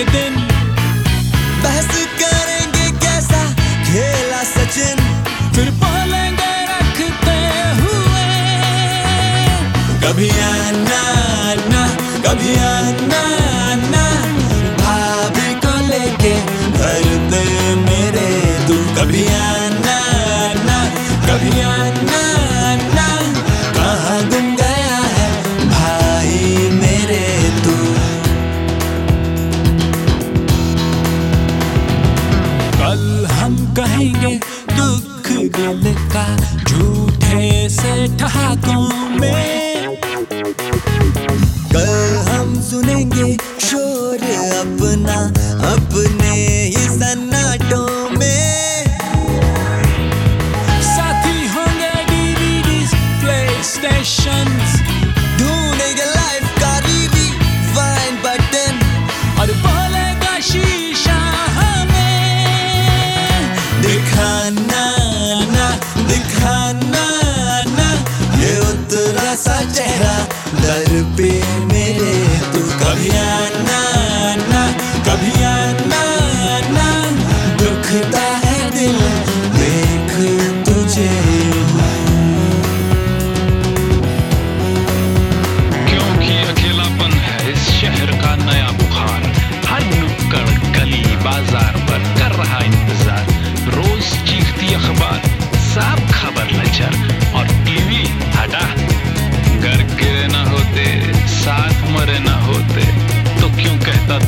एक दिन बहस करेंगे कैसा खेला सचिन? फिर बोलेंगे, रखते हुए। कभी आना ना कभी आना आना। भाभी को लेके घर मेरे तू। कभी आना कभी आना। रहेंगे दुख दिल का झूठे से ठहाकों में। be.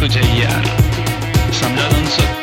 तुझे यार समझा तुम सब